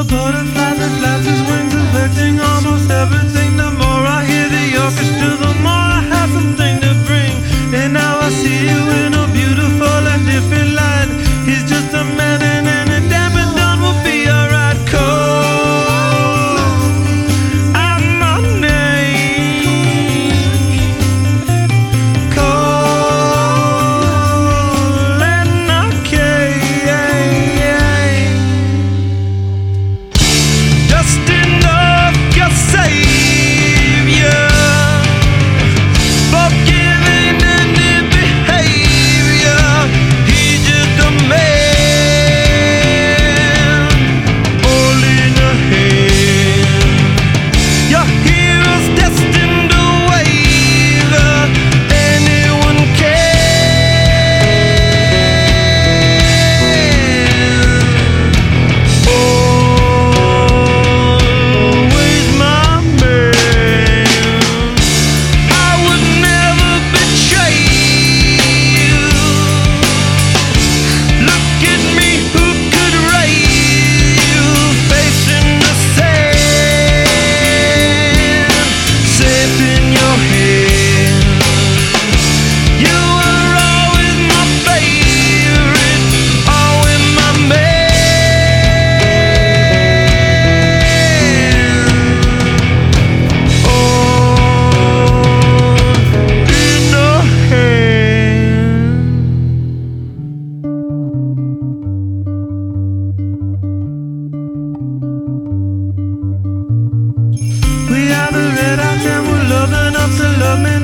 a butterfly. coming